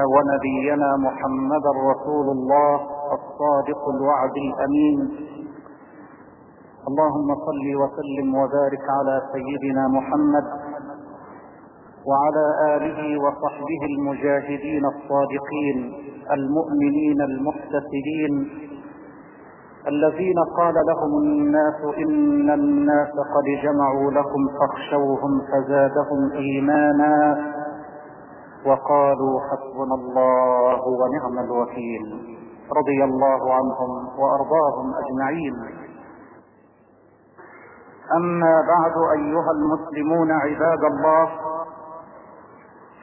ونبينا محمد رسول الله الصادق الوعد الأمين. اللهم صل وسلم وبارك على سيدنا محمد وعلى آله وصحبه المجاهدين الصادقين المؤمنين المحتسبين الذين قال لهم الناس إن الناس قد جمعوا لكم فاخشوهم فزادهم إيمانا وقالوا حسبنا الله ونعم الوكيل. رضي الله عنهم وأرضاهم أجمعين. أما بعد أيها المسلمون عباد الله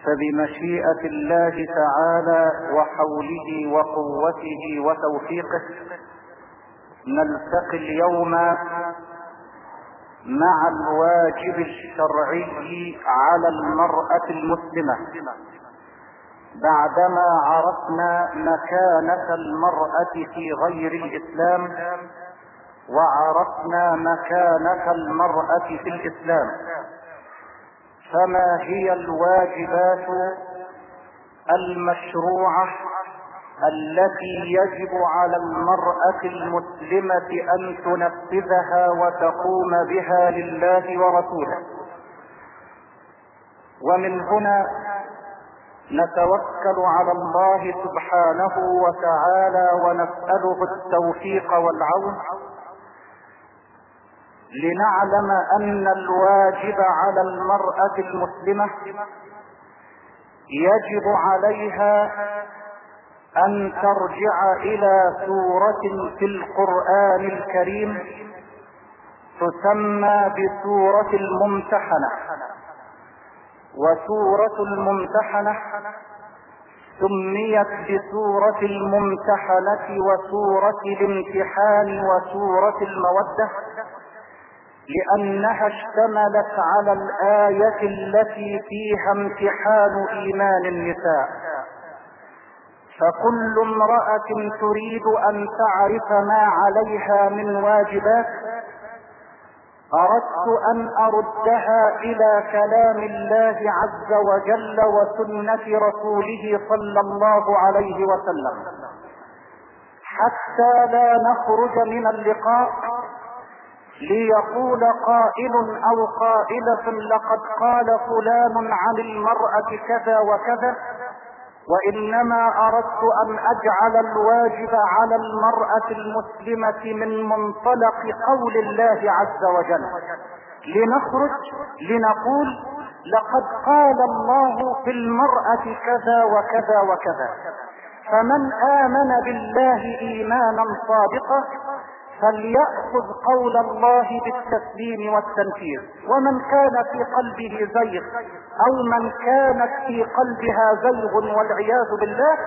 فبمشيئة الله تعالى وحوله وقوته وتوفيقه نلتقي اليوم مع الواجب الشرعي على المرأة المسلمة. بعدما عرفنا مكانة المرأة في غير الإسلام وعرفنا مكانة المرأة في الإسلام. فما هي الواجبات المشروعة التي يجب على المرأة المسلمة أن تنفذها وتقوم بها لله ورسوله؟ ومن هنا نتوكل على الله سبحانه وتعالى ونسأله التوفيق والعون لنعلم أن الواجب على المرأة المسلمة يجب عليها أن ترجع إلى سورة في القرآن الكريم تسمى بسورة الممتحنة. وسورة الممتحنة سميت بسورة الممتحنة وسورة الامتحان وسورة المودة لأنها اشتملت على الآية التي فيها امتحان إيمان النساء. فكل امرأة تريد أن تعرف ما عليها من واجبات أردت أن أردها إلى كلام الله عز وجل وسنة رسوله صلى الله عليه وسلم. حتى لا نخرج من اللقاء ليقول قائل أو قائلة لقد قال فلان عن المرأة كذا وكذا. وإنما أردت أن أجعل الواجب على المرأة المسلمة من منطلق قول الله عز وجل. لنخرج لنقول لقد قال الله في المرأة كذا وكذا وكذا. فمن آمن بالله إيمانا صادقا فليأخذ قول الله بالتسليم والتنفيذ. ومن كان في قلبه زيغ أو من كانت في قلبها زيغ والعياذ بالله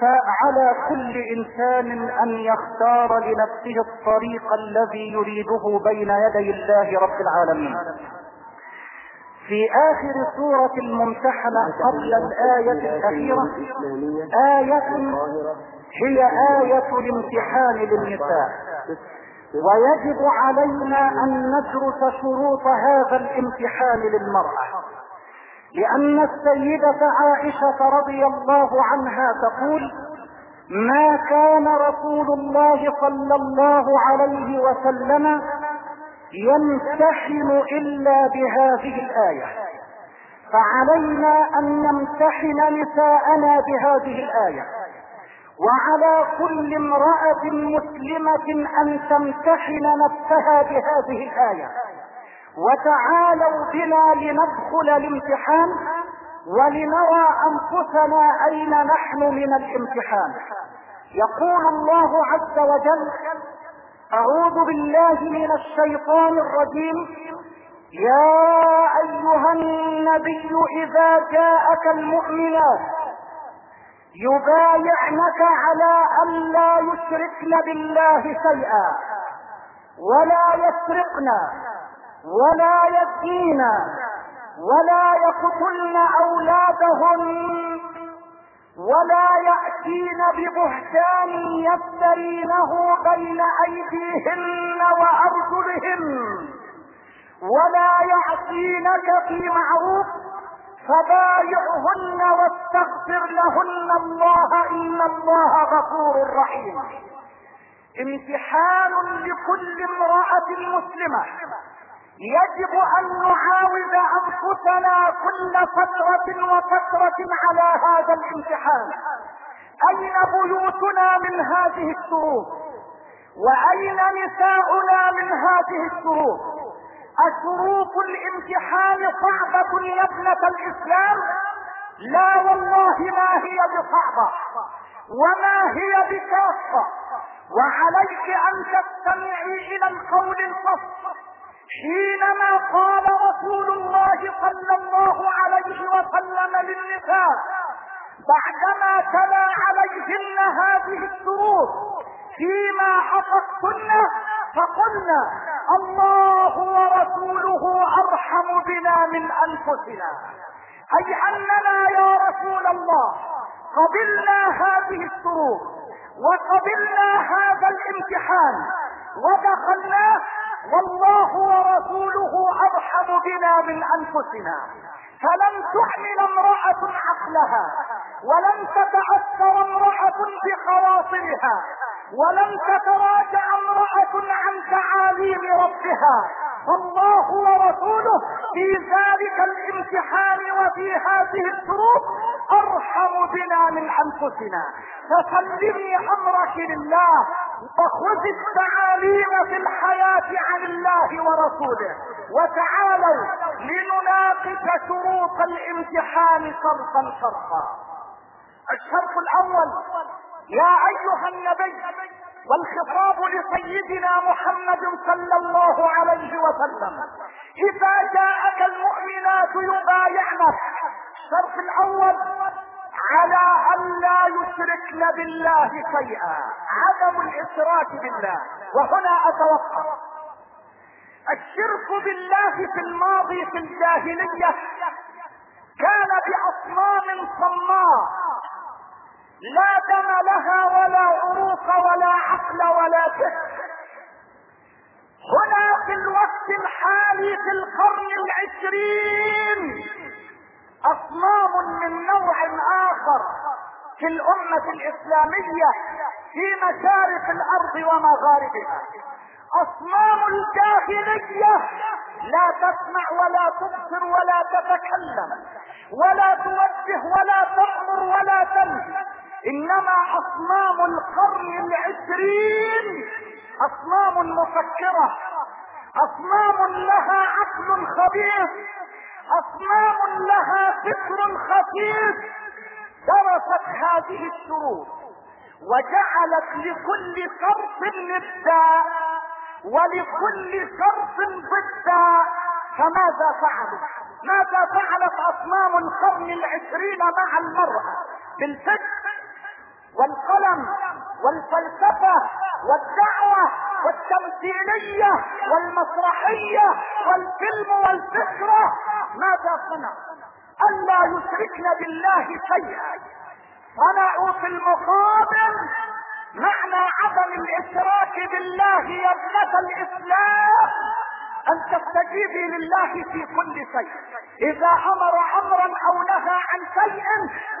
فعلى كل إنسان أن يختار لنفسه الطريق الذي يريده بين يدي الله رب العالمين. في آخر سورة الممتحنة قبل الآية الأخيرة آية هي آية الامتحان للنساء. ويجب علينا أن ندرس شروط هذا الامتحان للمرأة. لأن السيدة عائشة رضي الله عنها تقول ما كان رسول الله صلى الله عليه وسلم يمتحن إلا بهذه الآية. فعلينا أن نمتحن نساءنا بهذه الآية. وعلى كل امرأة مسلمة أن تمتحن نفسها بهذه الآية. وتعالوا بنا لندخل الامتحان ولنرى أنفسنا أين نحن من الامتحان. يقول الله عز وجل أعوذ بالله من الشيطان الرجيم. يا أيها النبي إذا جاءك المؤمنات يبايعنك على أن لا يشركن بالله شيئا ولا يسرقن ولا يزنين ولا يقتلن أولادهن ولا يأتين ببهتان يفترينه بين أيديهن وأرجلهن ولا يعصينك في معروف فبايعهن واستغفر لهن الله إن الله غفور رحيم. امتحان لكل امرأة مسلمة. يجب أن نعاود أنفسنا كل فترة وفترة على هذا الامتحان. أين بيوتنا من هذه الشروط وأين نساؤنا من هذه الشروط اشروط الامتحان صعبة يا ابنة الإسلام؟ لا والله ما هي بصعبة وما هي بكافة وعليك أن تستمعي إلى القول الفصل حينما قال رسول الله صلى الله عليه وسلم للنساء بعدما تلا عليهن هذه الشروط فيما حفظتن فقلنا الله ورسوله أرحم بنا من أنفسنا. أي أننا يا رسول الله قبلنا هذه الشروط وقبلنا هذا الامتحان ودخلناه والله ورسوله أرحم بنا من أنفسنا. فلم تحمل امرأة عقلها ولم تتأثر امرأة بخواطرها. ولم تتراجع امرأة عن تعاليم ربها. فالله ورسوله في ذلك الامتحان وفي هذه الشروط أرحم بنا من أنفسنا. فسلمي أمرك لله وخذ التعاليم في الحياة عن الله ورسوله. وتعالوا لنناقش شروط الامتحان شرطا شرطا. الشرط الأول يا أيها النبي والخطاب لسيدنا محمد صلى الله عليه وسلم إذا جاءك المؤمنات يبايعنك الشرط الأول على أن لا يشركن بالله شيئا عدم الإشراك بالله. وهنا أتوقف. الشرك بالله في الماضي في الجاهلية كان بأصنام صماء. لا دم لها ولا عروق ولا عقل ولا فكر هنا في الوقت الحالي في القرن العشرين أصنام من نوع آخر في الأمة الإسلامية في مشارق الأرض ومغاربها. أصنام الجاهلية لا تسمع ولا تبصر ولا تتكلم ولا توجه ولا تأمر ولا تنهي. إنما أصنام القرن العشرين أصنام مفكرة. أصنام لها عقل خبيث. أصنام لها فكر خفيف. درست هذه الشروط وجعلت لكل شرط نبدا ولكل شرط ضدا فماذا فعلت؟ ماذا فعلت أصنام القرن العشرين مع المرأة؟ بالفكر والقلم والفلسفة والدعوة والتمثيلية والمسرحية والفيلم والفكرة ماذا صنع؟ ألا يشركن بالله شيئا. صنعوا في المقابل معنى عدم الإشراك بالله يا ابنة الإسلام. أن تستجيبي لله في كل شيء. إذا أمر أمرا أو نهى عن شيء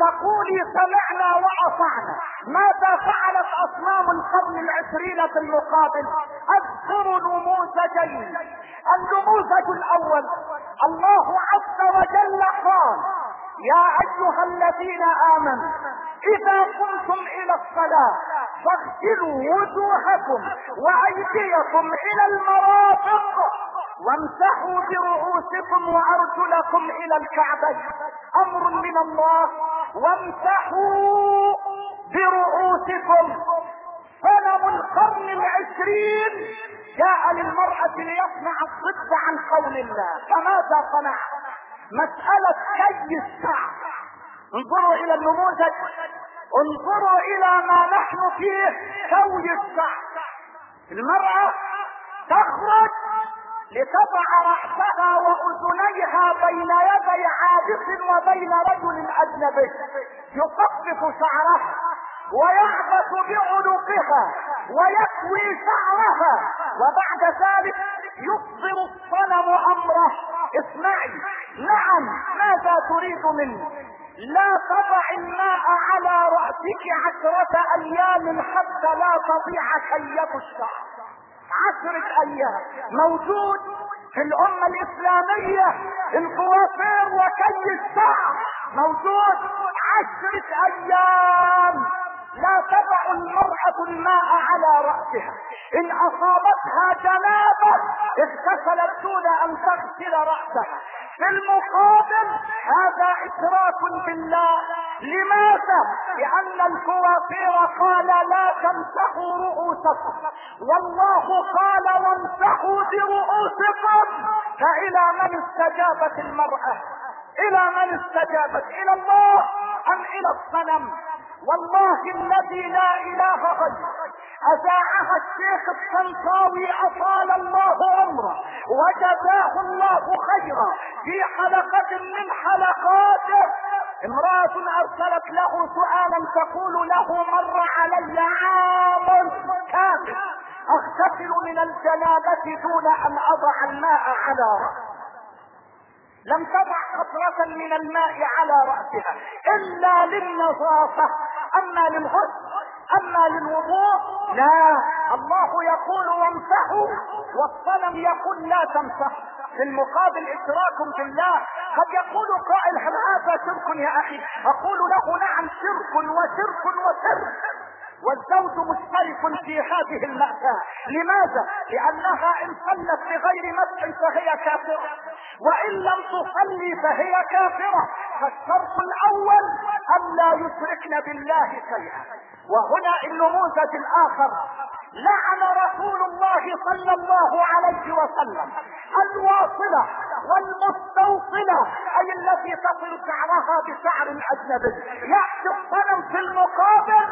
تقولي سمعنا وأطعنا. ماذا فعلت أصنام القرن العشرين في المقابل؟ أذكر نموذجين. النموذج الأول الله عز وجل قال يا أيها الذين آمنوا إذا قمتم إلى الصلاة فاغسلوا وجوهكم وأيديكم إلى المرافق. وامسحوا برؤوسكم وأرجلكم إلى الكعبين أمر من الله. وامسحوا برؤوسكم. صنم القرن العشرين. جاء للمرأة ليصنع الضد عن قول الله. فماذا صنع؟ مسألة كي الشعب انظروا إلى النموذج. انظروا إلى ما نحن فيه. كوي الشعب المرأة تخرج لتضع رأسها وأذنيها بين يدي عابس وبين رجل أجنبي. يخفف شعرها ويعبث بعنقها ويكوي شعرها. وبعد ذلك يصدر الصنم أمره. اسمعي نعم ماذا تريد مني؟ لا تضع الماء على رأسك عشرة أيام حتى لا تضيع كية الشعر عشرة أيام موجود في الأمة الإسلامية الكوافير وكي الشعر موجود عشرة أيام. لا تضع المرأة الماء على رأسها. إن أصابتها جنابة اغتسلت دون أن تغسل رأسها. في المقابل هذا اشراك بالله. لماذا؟ لأن الكوافير قال لا تمسحوا رؤوسكم. والله قال وامسحوا برؤوسكم. فإلى من استجابت المرأة؟ إلى من استجابت؟ إلى الله أم إلى الصنم؟ والله الذي لا إله غيره. اذاعها الشيخ الطنطاوي أطال الله عمره وجزاه الله خيرا. في حلقة من حلقاته امرأة أرسلت له سؤالا تقول له مر علي عام كامل. أغتسل من الجنابة دون أن أضع الماء على رأسي. لم تضع قطرة من الماء على رأسها إلا للنظافة. أما للغسل أما للوضوء لا. الله يقول وامسحوا والصنم يقول لا تمسحوا في المقابل اشراك بالله قد يقول قائل هل هذا شرك يا أخي؟ أقول له نعم شرك وشرك وشرك. والزوج مشترك في هذه المأساة. لماذا؟ لأنها إن صلت بغير مسح فهي كافرة. وإن لم تصلي فهي كافرة. فالشرط الأول أن لا يشركن بالله شيئا. وهنا النموذج الآخر لعن رسول الله صلى الله عليه وسلم. الواصلة والمستوصلة أي التي تصل شعرها بشعر أجنبي. يأتي الصنم في المقابل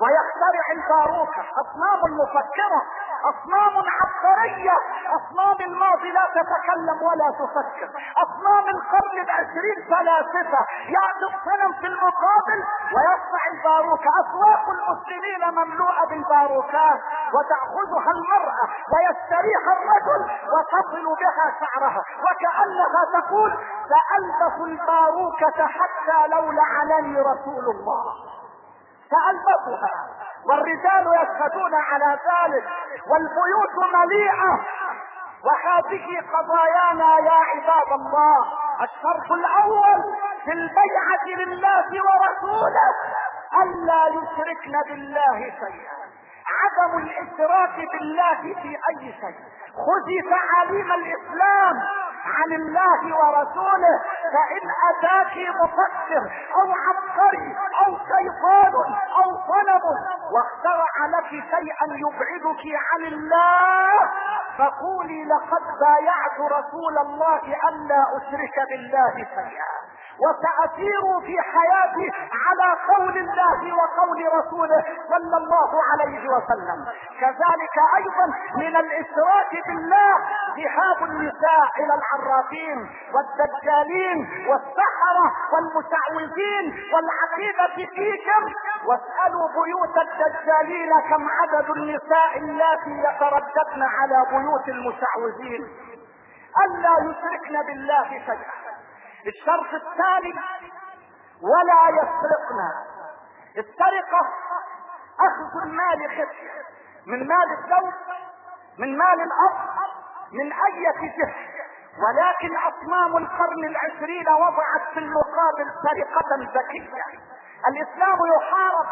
ويخترع الباروكة أصنام مفكرة أصنام عبقرية. أصنام الماضي لا تتكلم ولا تفكر. أصنام القرن العشرين فلاسفة. يأتي الصنم في المقابل ويصنع الباروكة أسواق المسلمين مملوءة بالباروكات. وتأخذها المرأة ويشتريها الرجل وتصل بها شعرها. وكأنها تقول سألبس الباروكة حتى لو لعنني رسول الله. سألبسها. والرجال يشهدون على ذلك. والبيوت مليئة. وهذه قضايانا يا عباد الله. الشرط الأول في البيعة لله ورسوله الا يشركن بالله شيئا. عدم الاشراك بالله في أي شيء. خذي تعاليم الإسلام عن الله ورسوله فإن أتاك مفكر أو عبقري أو شيطان أو صنم واخترع لك شيئا يبعدك عن الله فقولي لقد بايعت رسول الله الا أشرك بالله شيئا. وسأسير في حياتي على قول الله وقول رسوله صلى الله عليه وسلم. كذلك أيضا من الإشراك بالله ذهاب النساء إلى العرافين والدجالين والسحرة والمتعوذين والعقيدة فيكم واسألوا بيوت الدجالين كم عدد النساء اللاتي يترددن على بيوت المتعوذين. ألا يشركن بالله شيئا. الشرط الثاني ولا يسرقنا. السرقة أخذ المال خفية من مال الزوج من مال الأب من أي جهة. ولكن أصنام القرن العشرين وضعت في المقابل سرقة ذكية الإسلام يحارب.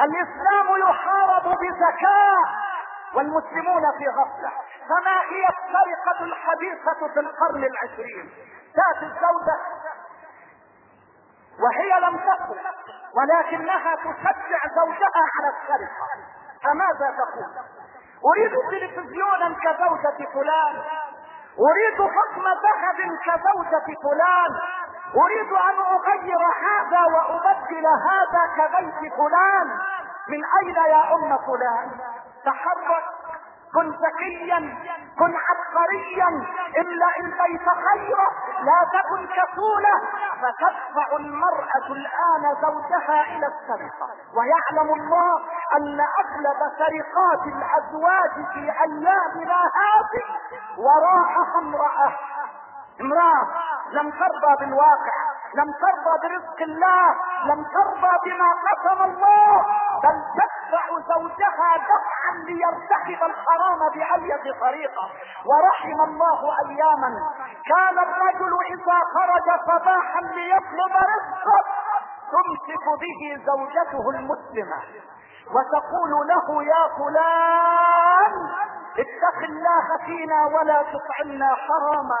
الإسلام يحارب بذكاء والمسلمون في غفلة. فما هي السرقة الحديثة في القرن العشرين؟ تأتي الزوجة وهي لم تقل ولكنها تشجع زوجها على السرقة. فماذا تقول؟ أريد تلفزيونا كزوجة فلان. أريد حكم ذهب كزوجة فلان. أريد أن أغير هذا وأبدل هذا كبيت فلان. من أين يا أم فلان؟ تحرك. كن ذكيا كن عبقريا املأ البيت خيرا لا تكن كسولة فتدفع المرأة الآن زوجها إلى السرقة. ويعلم الله أن أغلب سرقات الأزواج في أيامنا هذه وراءها امرأة. امرأة لم ترضى بالواقع لم ترضى برزق الله لم ترضى بما قسم الله بل تدفع زوجها دفعا ليرتكب الحرام بأية طريقة. ورحم الله أياما. كان الرجل إذا خرج صباحا ليطلب رزقه تمسك به زوجته المسلمة. وتقول له يا فلان اتق الله فينا ولا تطعمنا حراما.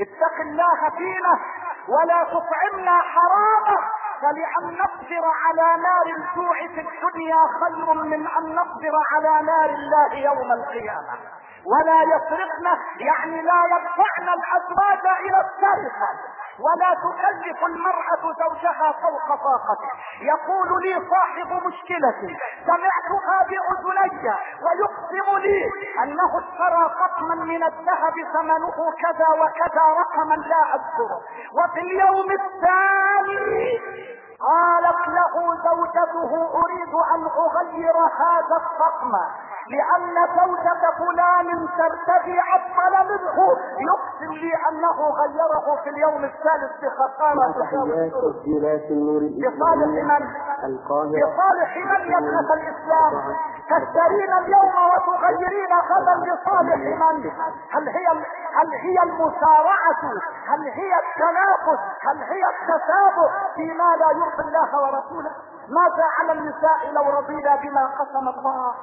اتق الله فينا ولا تطعمنا حراما. فلأن نصبر على نار الجوع في الدنيا خير من أن نصبر على نار الله يوم القيامة. ولا يسرقن يعني لا يدفعن الأزواج إلى السرقة ولا تكلف المرأة زوجها فوق طاقته. يقول لي صاحب مشكلتي سمعتها بأذني ويقسم لي أنه اشترى قطما من الذهب ثمنه كذا وكذا رقما لا أذكره. وفي اليوم الثاني قالت له زوجته أريد أن أغير هذا الطقم. لأن زوجة فلان ترتدي افضل منه. يقسم لي أنه غيره في اليوم الثالث بخسارة بصالح من؟ بصالح من يبنة الإسلام؟ تشترين اليوم وتغيرين غدا بصالح من؟ هل هي هل هي المسارعة؟ هل هي التنافس؟ هل هي التسابق فيما لا يرضي الله ورسوله؟ ماذا على النساء لو رضينا بما قسم الله؟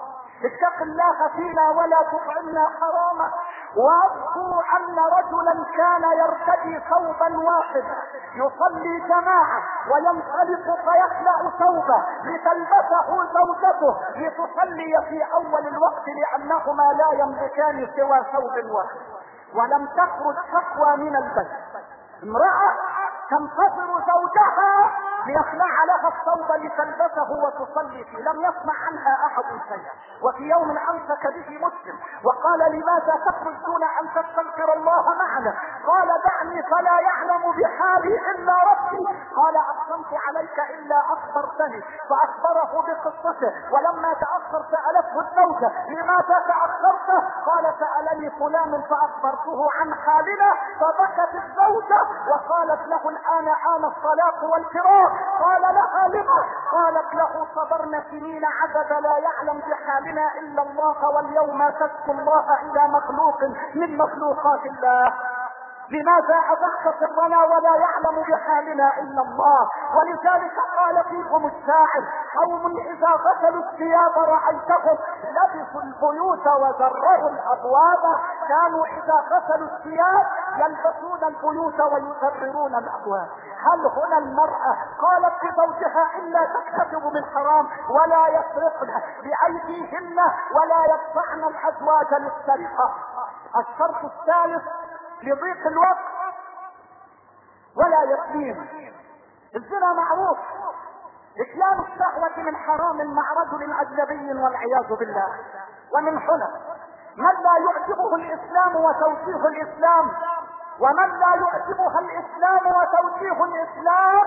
اتق الله فينا ولا تطعمنا حراما. وأذكر أن رجلا كان يرتدي ثوبا واحدا. يصلي جماعة وينطلق فيخلع ثوبه لتلبسه زوجته لتصلي في أول الوقت لأنهما لا يملكان سوى ثوب واحد. ولم تخرج تقوى من البيت. امرأة تنتظر زوجها ليخلع لها الثوب لتلبسه وتصلي فيه. لم يسمع عنها أحد شيئا. وفي يوم أمسك به مسلم وقال لماذا تخرج دون أن تستغفر الله معنا؟ قال دعني فلا يعلم بحالي إلا ربي. قال أقسمت عليك إلا أخبرتني. فأخبره بقصته. ولما تاخر سالته الزوجة. لماذا تأخرت؟ قال سألني فلان فأخبرته عن حالنا. فبكت الزوجة وقالت له الآن آن الصلاة والفراق. قال لها لما قالت له صبرنا سنين عدد لا يعلم بحالنا إلا الله واليوم تشكو الله إلى مخلوق من مخلوقات الله. لماذا أضحت سرنا ولا يعلم بحالنا إلا الله؟ ولذلك قال فيكم الشاعر قوم إذا غسلوا الثياب رأيتهم لبسوا البيوت وزرعوا الأبواب. كانوا إذا غسلوا الثياب يلبسون البيوت ويزررون الأبواب. هل هنا المرأة قالت لزوجها إلا تكتسب من حرام ولا يسرقن بأيديهن ولا يدفعن الأزواج للسرقة. الشرط الثالث لضيق الوقت ولا يقين الزنا معروف. إتيان الشهوة من حرام مع رجل أجنبي والعياذ بالله. ومن هنا من لا يعجبه الإسلام وتوجيه الإسلام؟ ومن لا يعجبها الإسلام وتوجيه الإسلام؟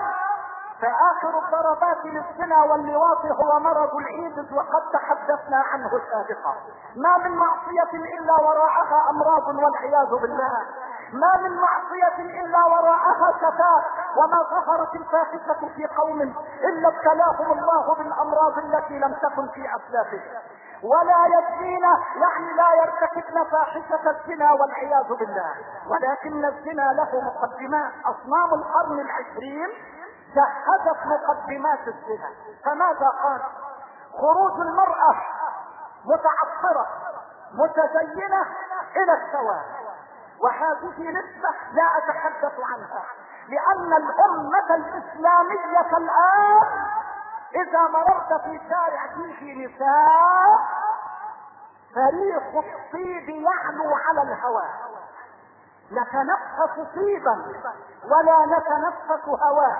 فآخر الضربات للزنا واللواط هو مرض الايدز وقد تحدثنا عنه سابقا. ما من معصية إلا وراءها أمراض والعياذ بالله. ما من معصية إلا وراءها شفاء. وما ظهرت الفاحشة في قوم إلا ابتلاهم الله بالأمراض التي لم تكن في أسلافهم. ولا يزنين يعني لا يرتكبن فاحشة الزنا والعياذ بالله. ولكن الزنا له مقدمات أصنام القرن العشرين جهزت مقدمات الزنا. فماذا قال؟ خروج المرأة متعطرة متزينة إلى الشوارع وهذه نسبة لا أتحدث عنها لأن الأمة الإسلامية الآن إذا مررت في شارع فيه نساء فريق الطيب يعلو على الهواء نتنفس طيبا ولا نتنفس هواء.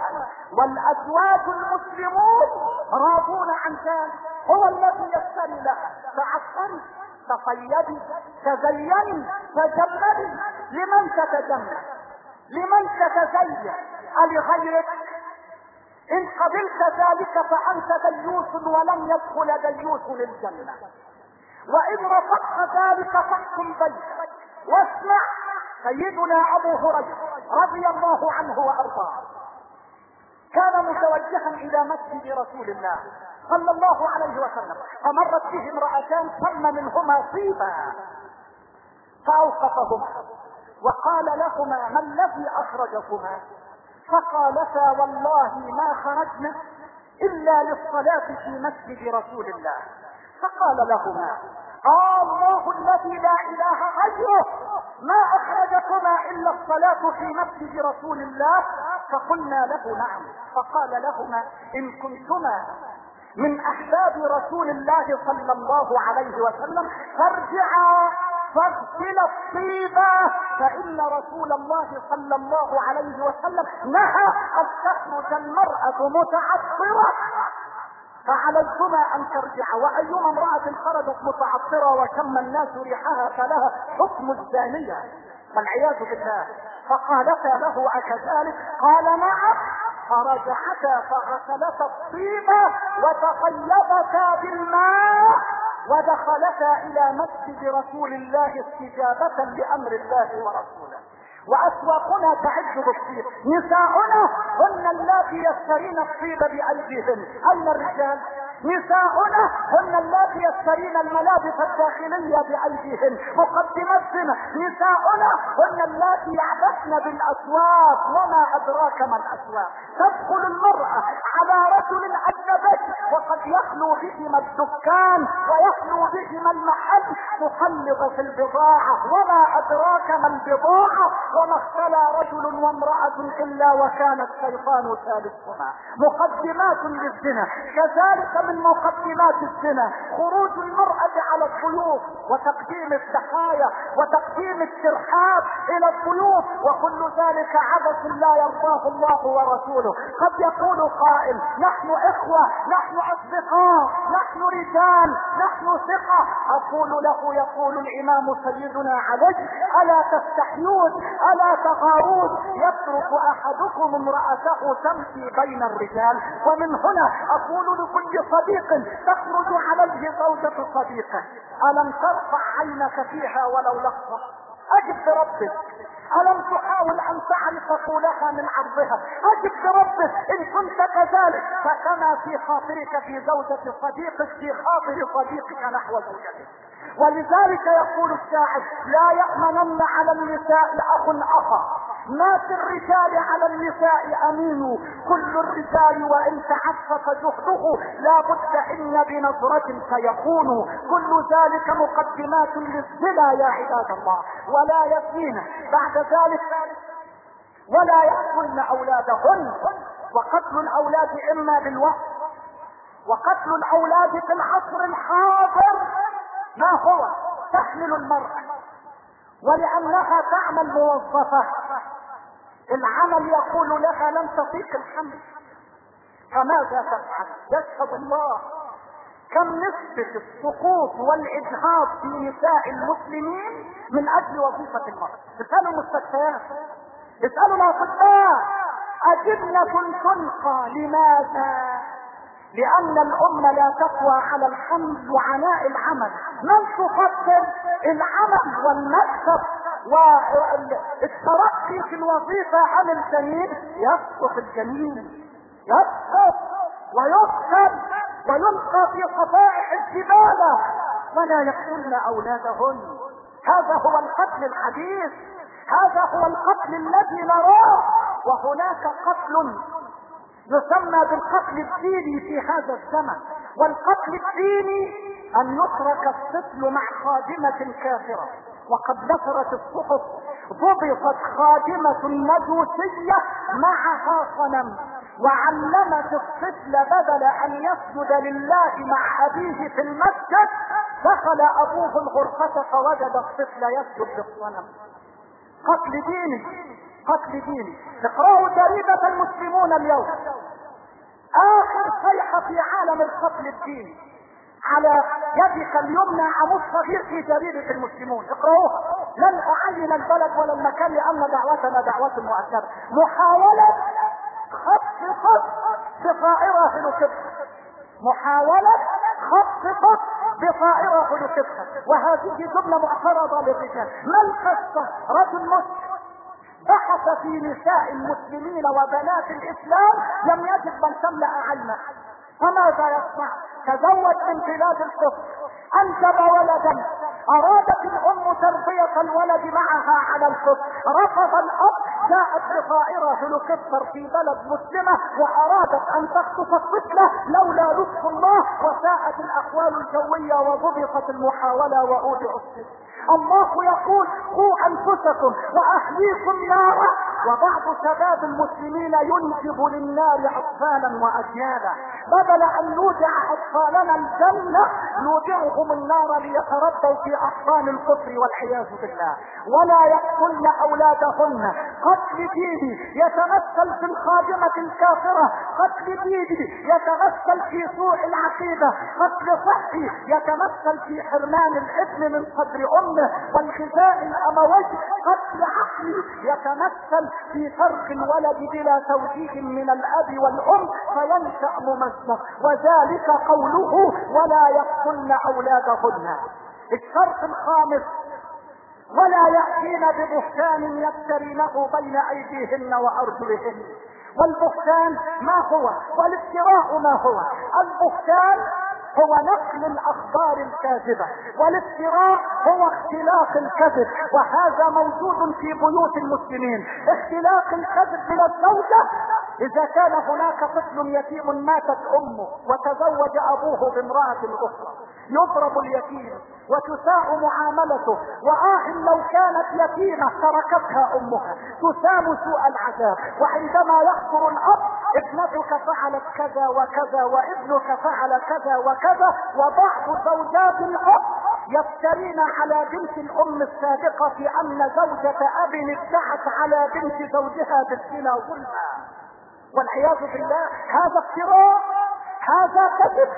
والأزواج المسلمون راضون عن ذلك. هو الذي يشتري لها. فعطري تطيبي تزيني تجملي لمن تتجمل لمن تتزين؟ ألغيرك. إن قبلت ذلك فأنت ديوث ولن يدخل ديوث للجنة. وإن رفضت ذلك فاحكم بينك. واسمع. سيدنا أبو هريرة رضي الله عنه وأرضاه. كان متوجها إلى مسجد رسول الله صلى الله عليه وسلم. فمرت به امرأتان صم منهما طيبا. فأوقفهما وقال لهما ما الذي أخرجكما؟ فقالتا والله ما خرجنا إلا للصلاة في مسجد رسول الله. فقال لهما الله الذي لا إله غيره. ما أخرجكما إلا الصلاة في مسجد رسول الله. فقلنا له نعم. فقال لهما إن كنتما من أحباب رسول الله صلى الله عليه وسلم فارجعا فاغسل الطيبة فإن رسول الله صلى الله عليه وسلم نهى أن تخرج المرأة متعطرة فعليكما أن ترجع وأيما امرأة خرجت متعطرة وشم الناس ريحها فلها حكم الزانية. والعياذ بالله. فقالتا له أكذلك؟ قال نعم. فرجعتا فغسلتا الطيبة وتطيبتا بالماء ودخلتا إلى مسجد رسول الله استجابة لأمر الله ورسوله. وأسواقنا تعد بالطيب نساؤنا هن اللاتي يشترين الطيب بايديهن أين الرجال؟ نساؤنا هن اللاتي يشترين الملابس الداخلية بأيديهن. مقدمتنا نساؤنا هن اللاتي يعبثن بالأسواق وما أدراك ما الأسواق. تدخل المرأة على رجل أجنبي وقد يخلو بهما الدكان ويخلو بهما المحل تخلط في البضاعة. وما أدراك ما البضاعة؟ وما اختلى رجل وامرأة إلا وكان الشيطان ثالثهما. مقدمات للزنا. كذلك من مقدمات الزنا خروج المرأة على الضيوف وتقديم الضحايا وتقديم الترحاب إلى الضيوف وكل ذلك عبث لا يرضاه الله ورسوله. قد يقول قائل نحن إخوة نحن أصدقاء نحن رجال نحن ثقة. أقول له يقول الإمام سيدنا علي ألا تستحيون ألا تغارون؟ يترك أحدكم امرأته تمشي بين الرجال. ومن هنا أقول لكل صديق تخرج عليه زوجة صديقة. ألم ترفع عينك فيها ولو لحظة؟ أجب بربك. ألم تحاول أن تعرف طولها من عرضها؟ أجب بربك. إن كنت كذلك فكما في خاطرك في زوجة صديقك في خاطر صديقك نحو زوجتك. ولذلك يقول الشاعر لا يأمنن على النساء أخ أخا. ما في الرجال على النساء أمين. كل الرجال وإن تعفف جهده لا بد إن بنظرة سيكون كل ذلك مقدمات للزنا يا عباد الله. ولا يبنين بعد ذلك ولا يقتلن أولادهن. وقتل الأولاد إما بالوقت. وقتل الأولاد في العصر الحاضر. ما هو؟ تحمل المرأة. ولانها تعمل موظفة العمل يقول لها لن تطيق الحمل. فماذا تفعل؟ يشهد الله. كم نسبة السقوط والإجهاض في نساء المسلمين من أجل وظيفة المرأة؟ اسألوا المستشفيات اسألوا الأطباء أجنة تلقى لماذا؟ لأن الأمة لا تقوى على الحمل وعناء العمل. من تفضل العمل والمكسب والترقي في الوظيفة عن الجميل يسقط الجميل. يسقط ويسقط ويلقى في صفائح الزبالة ولا يقتلن أولادهن. هذا هو القتل الحديث. هذا هو القتل الذي نراه. وهناك قتل يسمى بالقتل الديني في هذا الزمن والقتل الديني أن يترك الطفل مع خادمة كافرة. وقد نشرت الصحف ضبطت خادمة مجوسية معها صنم وعلمت الطفل بدل أن يسجد لله مع أبيه في المسجد دخل أبوه الغرفة فوجد الطفل يسجد للصنم. قتل ديني قتل ديني اقرأوا جريدة المسلمون اليوم. آخر صيحة في عالم القتل الديني على يدك اليمنى عمود صغير في جريدة المسلمون. اقرأوها. لن أعين البلد ولا المكان لأن دعوتنا دعوة مؤثرة. محاولة خط خط بطائرة هلوكبتر محاولة خط خط بطائرة هلوكبتر وهذه جملة معترضة للرجال. ما القصة رجل مسلم بحث في نساء المسلمين وبنات الإسلام لم يجد من تملأ عينه فماذا يصنع؟ تزوج من بلاد الكفر أنجب ولدا. أرادت الأم تربية الولد معها على الكفر رفض الأب جاءت بطائرة هليكوبتر في بلد مسلمة وأرادت أن تخطف الطفلة لولا لطف الله وساءت الاحوال الجوية وضبطت المحاولة واودعوا السجن. الله يقول قوا أنفسكم واهليكم نارا وبعض شباب المسلمين ينجب للنار أطفالا وأجيالا. بدل أن نودع أطفالنا الجنة نودعهم النار ليتربوا في احضان الكفر والعياذ بالله. ولا يقتلن أولادهن. قتل ديني يتمثل في الخادمة الكافرة. قتل ديني يتمثل في سوء العقيدة. قتل صحي يتمثل في حرمان الابن من صدر أمه. والغذاء الأموي قتل عقلي يتمثل في فرق الولد بلا توجيه من الأب والأم فينشأ ممزق. وذلك قوله ولا يقتلن أولادهن. الشرط الخامس ولا يأتين ببهتان يفترينه بين أيديهن وأرجلهن. والبهتان ما هو؟ والافتراء ما هو؟ البهتان هو نقل الأخبار الكاذبة والافتراء هو اختلاق الكذب وهذا موجود في بيوت المسلمين. اختلاق الكذب من الزوجة إذا كان هناك طفل يتيم ماتت أمه وتزوج أبوه بامرأة أخرى. يضرب اليتيم وتساء معاملته. وآه لو كانت يتيمة تركتها أمها. تسام سوء العذاب. وعندما يخطر الأب ابنتك فعلت كذا وكذا وابنك فعل كذا وكذا. وبعض زوجات الأب يفترين على بنت الأم السابقة أن زوجة أب ادعت على بنت زوجها بالزنا ظلما والعياذ بالله. هذا افتراء هذا كذب.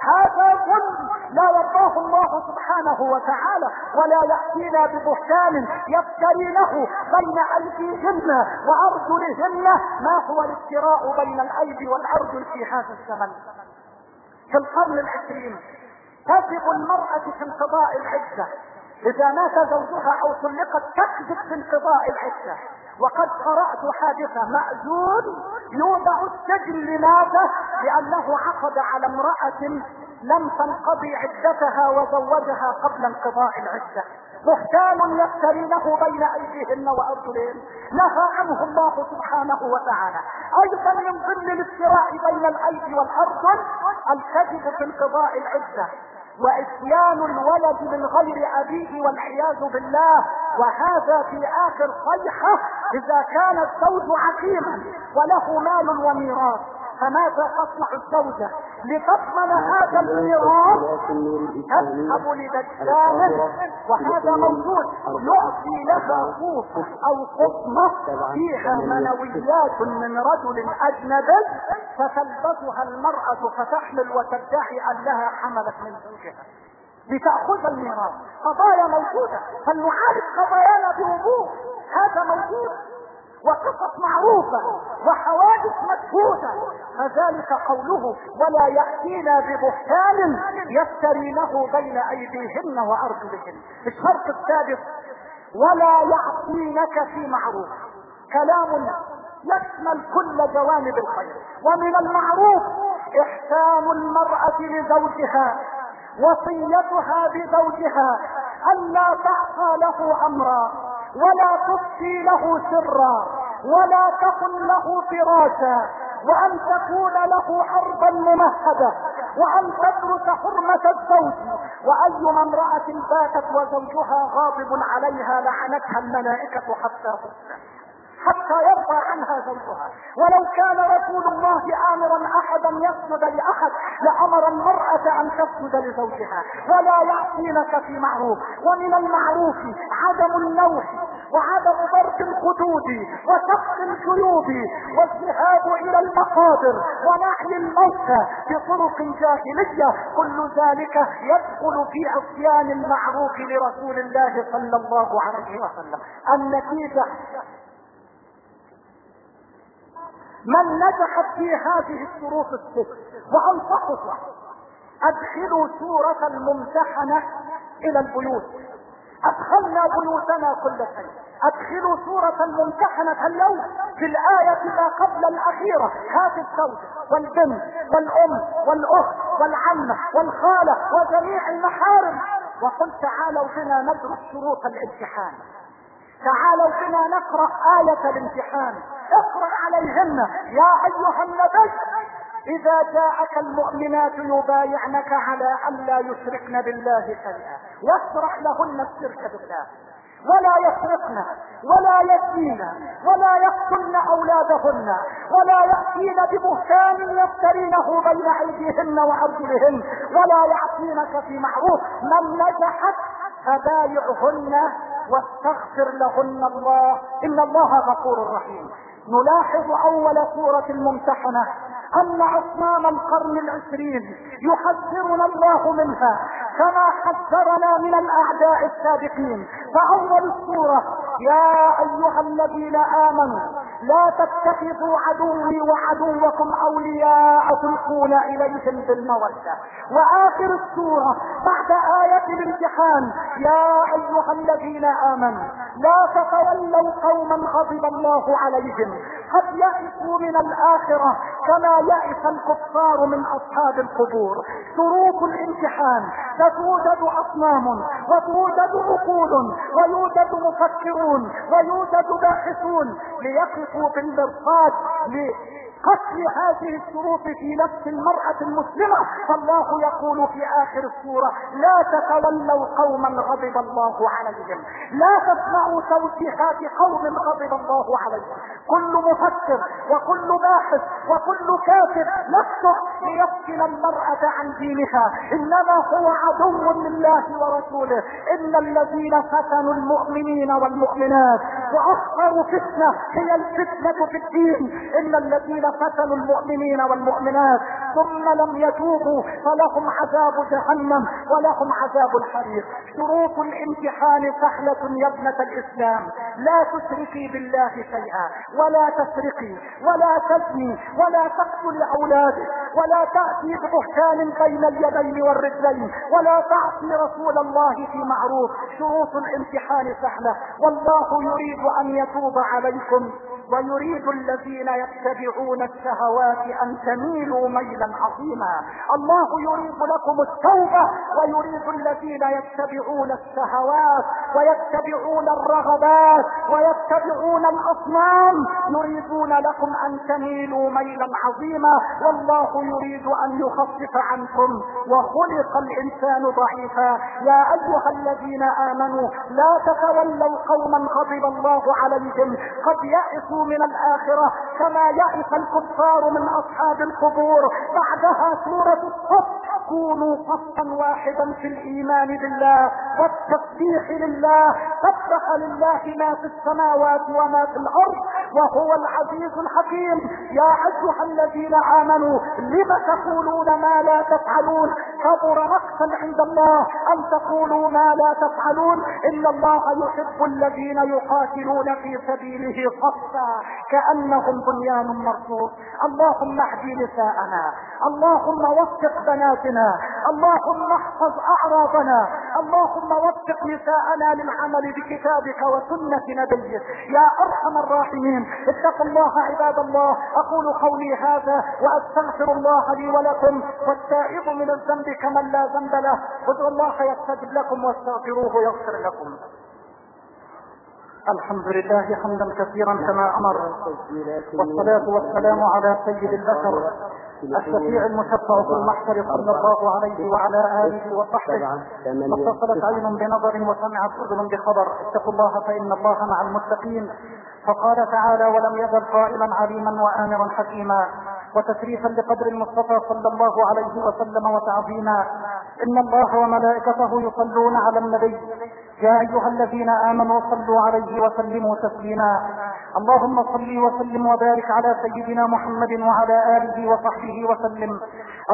هذا ظلم. لا يرضاه الله سبحانه وتعالى ولا يأتينا ببهتان يفترينه بين أيديهن وأرجلهن. ما هو الافتراء بين الأيدي والأرجل في هذا الزمن؟ في القرن العشرين. تجب المرأة في انقضاء العدة إذا مات زوجها أو طلقت تكذب في انقضاء العدة وقد قرأت حادثة مأذون يوضع السجن لماذا؟ لأنه عقد على امرأة لم تنقضي عدتها وزوجها قبل انقضاء العدة. بهتان يفترينه بين أيديهن وأرجلهن. نهى عنه الله سبحانه وتعالى. أيضا من ضمن الافتراء بين الأيدي والارجل الكذب في انقضاء العدة. وإتيان الولد من غير أبيه والعياذ بالله. وهذا في آخر صيحة إذا كان الزوج عقيما وله مال وميراث. فماذا تصنع الزوجة؟ لتضمن هذا الميراث؟ تذهب لدجال وهذا موجود. يعطي لها خوف أو قطمة فيها منويات من رجل اجنبي فتلبسها المرأة فتحمل وتدعي انها حملت من زوجها. لتأخذ الميراث. قضايا موجودة. فلنعالج قضايانا بوضوح. هذا موجود. وقصص معروفة وحوادث مشهودة فذلك قوله ولا يأتينا ببهتان يفترينه بين أيديهن وأرجلهن. الشرط السادس ولا يعصينك في معروف. كلام يشمل كل جوانب الخير ومن المعروف إحسان المرأة لزوجها وصيتها بزوجها الا تعصى له أمرا. ولا تفشي له سرا ولا تكن له فراشا وأن تكون له حربا ممهدة وأن تدرس حرمة الزوج وأيما امرأة باتت وزوجها غاضب عليها لعنتها الملائكة حتى تصبح حتى يرضى عنها زوجها. ولو كان رسول الله امرا احدا يسجد لأحد لأمر المرأة أن تسجد لزوجها. ولا يعصينك في معروف. ومن المعروف عدم النوح وعدم ضرب الخدود وشق الجيوب والذهاب إلى المقابر ونحل الموتى بطرق جاهلية كل ذلك يدخل في عصيان المعروف لرسول الله صلى الله عليه وسلم. النتيجة من نجحت في هذه الشروط الست وانصحكم أدخلوا سورة الممتحنة إلى البيوت. أدخلنا بيوتنا كل شيء. أدخلوا سورة الممتحنة اليوم في الآية ما قبل الأخيرة. هات الزوج والبنت والأم والأخت والعمة والخالة وجميع المحارم. وقل تعالوا بنا ندرس شروط الامتحان. تعالوا بنا نقرأ آية الامتحان. اقرأ عليهن. يا أيها النبي إذا جاءك المؤمنات يبايعنك على أن لا يشركن بالله شيئا. واشرح لهن الشرك بالله. ولا يسرقن ولا يزنين ولا يقتلن أولادهن ولا يأتين ببهتان يفترينه بين أيديهن وأرجلهن ولا يعصينك في معروف. من نجحت فبايعهن واستغفر لهن الله. إن الله غفور رحيم. نلاحظ أول سورة الممتحنة أن أصنام القرن العشرين يحذرنا الله منها كما حذرنا من الأعداء السابقين. فاول السورة يا أيها الذين آمنوا لا تتخذوا عدوي وعدوكم أولياء تلقون إليهم بالمودة. وآخر السورة بعد آية الامتحان يا أيها الذين آمنوا لا تتولوا قوما غضب الله عليهم. قد يئسوا من الآخرة كما يئس الكفار من أصحاب القبور. شروط الامتحان. فتوجد أصنام وتوجد عقول ويوجد مفكرون ويوجد باحثون ليقفوا بالمرصاد قتل هذه الشروط في نفس المرأة المسلمة. فالله يقول في آخر السورة لا تتولوا قوما غضب الله عليهم. لا تسمعوا توجيهات قوم غضب الله عليهم. كل مفكر وكل باحث وكل كاتب نفسه ليفتن المرأة عن دينها. إنما هو عدو لله ورسوله. إن الذين فتنوا المؤمنين والمؤمنات وأخطر فتنة هي الفتنة في الدين. إن الذين فتنوا المؤمنين والمؤمنات ثم لم يتوبوا فلهم عذاب جهنم ولهم عذاب الحريق. شروط الامتحان سهلة يا ابنة الإسلام. لا تشركي بالله شيئا ولا تسرقي ولا تزني ولا تقتل أولادك ولا تأتي ببهتان بين اليدين والرجلين ولا تعصي رسول الله في معروف. شروط الامتحان سهلة والله يريد أن يتوب عليكم. ويريد الذين يتبعون الشهوات أن تميلوا ميلا عظيما. الله يريد لكم التوبة ويريد الذين يتبعون الشهوات ويتبعون الرغبات ويتبعون الأصنام. يريدون لكم أن تميلوا ميلا عظيما. والله يريد أن يخفف عنكم. وخلق الإنسان ضعيفا. يا أيها الذين آمنوا لا تتولوا قوما غضب الله عليهم. قد يئسوا من الآخرة كما يئس الكفار من أصحاب القبور. بعدها سورة الصف كونوا صفا واحدا في الإيمان بالله والتسبيح لله. سبح لله ما في السماوات وما في الأرض وهو العزيز الحكيم. يا أيها الذين آمنوا لم تقولون ما لا تفعلون؟ كبر مقتا عند الله أن تقولوا ما لا تفعلون. إن الله يحب الذين يقاتلون في سبيله صفا كأنهم بنيان مرصوص اللهم اهدي نساءنا اللهم وفق بناتنا اللهم احفظ أعراضنا اللهم وفق نساءنا للعمل بكتابك وسنة نبيك. يا أرحم الراحمين اتقوا الله عباد الله. أقول قولي هذا وأستغفر الله لي ولكم والتائب من الذنب كمن لا ذنب له ادعوا الله يستجب لكم واستغفروه يغفر لكم. الحمد لله حمدا كثيرا كما أمر. والصلاة والسلام على سيد البشر الشفيع المشفع في المحشر صلى الله عليه وعلى آله وصحبه. اتصلت عين بنظر وسمعت أذن بخبر. اتقوا الله فإن الله مع المتقين. فقال تعالى ولم يزل قائلا عليما وآمرا حكيما وتشريفا لقدر المصطفى صلى الله عليه وسلم وتعظيما. إن الله وملائكته يصلون على النبي. يا أيها الذين آمنوا صلوا عليه وسلموا تسليما. اللهم صل وسلم وبارك على سيدنا محمد وعلى آله وصحبه وسلم.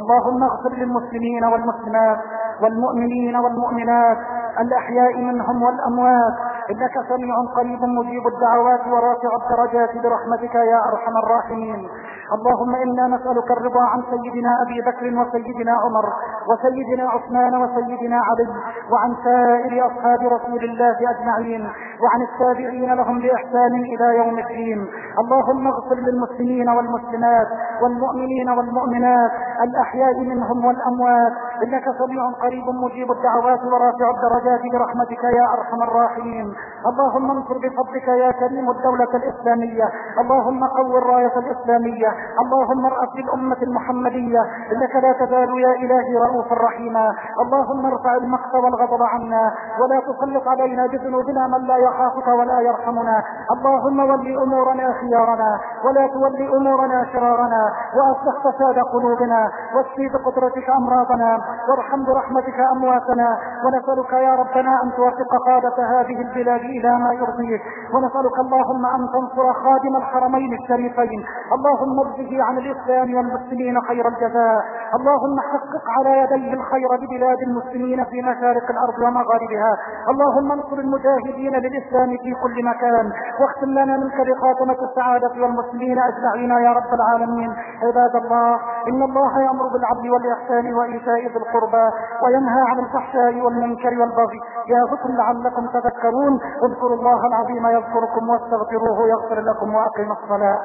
اللهم اغفر للمسلمين والمسلمات والمؤمنين والمؤمنات الأحياء منهم والأموات. إنك سميع قريب مجيب الدعوات ورافع الدرجات برحمتك يا أرحم الراحمين. اللهم إنا نسألك الرضا عن سيدنا أبي بكر وسيدنا عمر وسيدنا عثمان وسيدنا علي وعن سائر أصحاب رسول الله أجمعين وعن التابعين لهم بإحسان إلى يوم الدين. اللهم اغفر للمسلمين والمسلمات والمؤمنين والمؤمنات الأحياء منهم والأموات. إنك سميع قريب مجيب الدعوات ورافع الدرجات برحمتك يا أرحم الراحمين. اللهم انصر بفضلك يا كريم الدولة الإسلامية. اللهم قو الراية الإسلامية. اللهم ارأف للأمة المحمدية إنك لا تزال يا إلهي رؤوفا رحيما. اللهم ارفع المقت والغضب عنا ولا تسلط علينا بذنوبنا من لا يخافك ولا يرحمنا. اللهم ول أمورنا خيارنا ولا تول أمورنا شرارنا وأصلح فساد قلوبنا واشفي بقدرتك أمراضنا وارحم برحمتك أمواتنا. ونسألك يا ربنا أن توفق قادة هذه البلاد إلى ما يرضيك. ونسألك اللهم أن تنصر خادم الحرمين الشريفين. اللهم اجزه عن الإسلام والمسلمين خير الجزاء. اللهم حقق على يديه الخير ببلاد المسلمين في مشارق الأرض ومغاربها. اللهم انصر المجاهدين للإسلام في كل مكان. واختم لنا منك بخاتمة السعادة والمسلمين أجمعين يا رب العالمين. عباد الله إن الله يأمر بالعدل والإحسان وإيتاء ذي القربى وينهى عن الفحشاء والمنكر والبغي. يعظكم لعلكم تذكرون. اذكروا الله العظيم يذكركم واستغفروه يغفر لكم وأقيموا الصلاة.